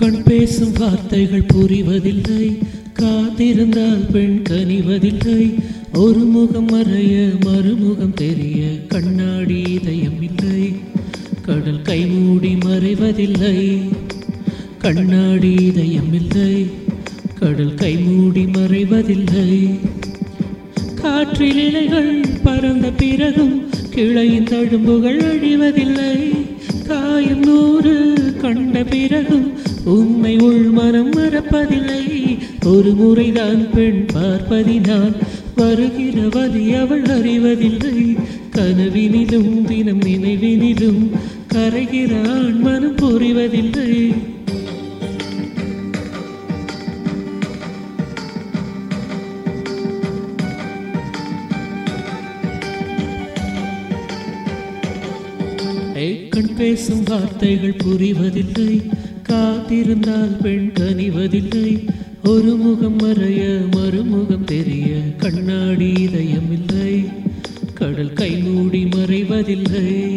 கண் பேசும் வார்த்தைகள் புரிவதில்லை. காத்திருந்தால் பெண் கனிவதில்லை. ஒரு முகம் மறைய மறுமுகம் தெரிய கண்ணாடி இதயம் இல்லை. கடல் கைமூடி மறைவதில்லை. கண்ணாடி இதயம் இல்லை. கடல் கைமூடி மறைவதில்லை. காற்றில் இலைகள் பறந்த பிறகும் கிளையின் தழும்புகள் அழிவதில்லை. காயம் நூறு கண்ட பிறகும் உண்மை உள் மனம் மறப்பதில்லை. ஒரு முறைதான் பெண் பார்ப்பதினால் வருகிற அவள் அறிவதில்லை. கனவினிலும் தினம் நினைவினிலும் கரைகிற மனம் புரிவதில்லை. கண் பேசும் வார்த்தைகள் புரிவதில்லை. காத்திருந்தால் பெண் கனிவதில்லை. ஒரு முகம் மறைய மறுமுகம் தெரிய கண்ணாடி இதயமில்லை. கடல் கை மூடி மறைவதில்லை.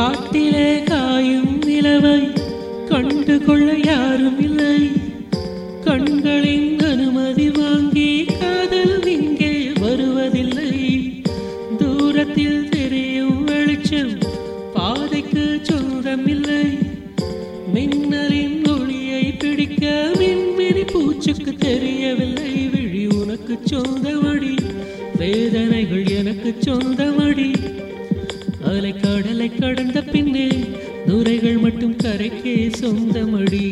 காட்டிலே காயும் நிலவை கண்டு கொள்ள யாரும் இல்லை. கண்களின் அனுமதி வாங்கி காதல் இங்கே வருவதில்லை. தூரத்தில் தெரியும் வெளிச்சம் பாதைக்கு சொந்தமில்லை மின்னலின் ஒளியை பிடிக்க மின்மினி பூச்சுக்கு தெரியவில்லை. விழி உனக்கு சொந்தமடி வேதனைகள் எனக்கு சொந்தமடி அலை கடலை கடந்த பின்னே நுரைகள் மட்டும் கரைக்கே சொந்தமடி.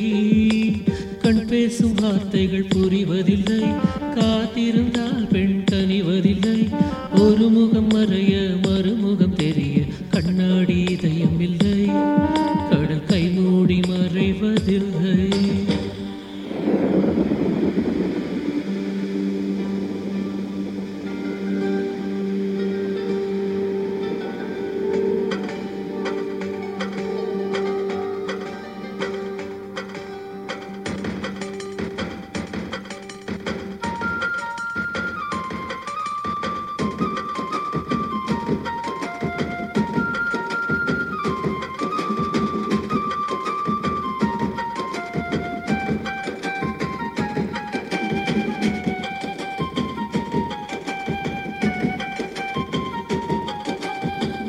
கண் பேசும் வார்த்தைகள் புரிவதில்லை காத்திருந்தால் பெண் கனிவதில்லை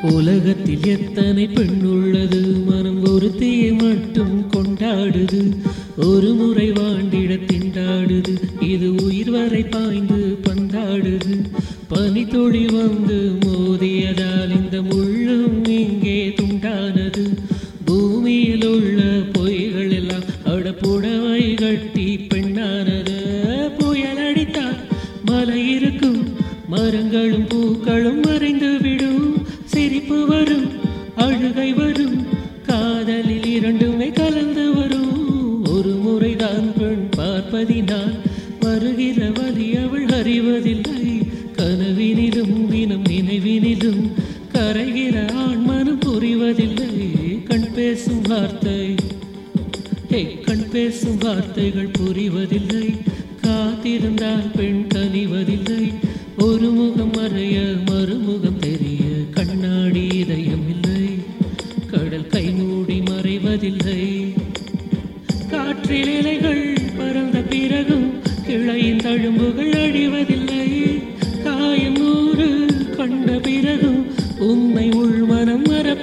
உலகத்தில் எத்தனை பெண் உள்ளது மனம் ஒருத்தியை மட்டும் கொண்டாடுது. ஒரு முறை வாண்டிட திண்டாடுது. இது உயிர் வரை பாய்ந்து பந்தாடுது. பனித்துளி வந்து மோதியதால் இந்த முள்ளும் இங்கே துண்டானது. பூமியில் உள்ள பொய்கள் எல்லாம் அட புடவை கட்டி பெண்ணானது. புயல் அடித்தால் மலை இருக்கும். மரங்களும் பூக்களும் மறைந்து விடும். சிரிப்பு வரும் அழுகை வரும். காதலில் இரண்டுமே கலந்து வரும். ஒரு முறைதான் பெண் பார்ப்பதினால் வருகிற வழி அவள் அறிவதில்லை. கனவினிலும் தினம் நினைவினிலும் கரைகிற ஆண் மனம் புரிவதில்லை. கண் பேசும் வார்த்தை கண் பேசும் வார்த்தைகள் புரிவதில்லை. காத்திருந்தால் பெண் தனிவதில்லை. ஒரு முகம் மறைய மறுமுகம் தெரிய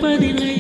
காயம்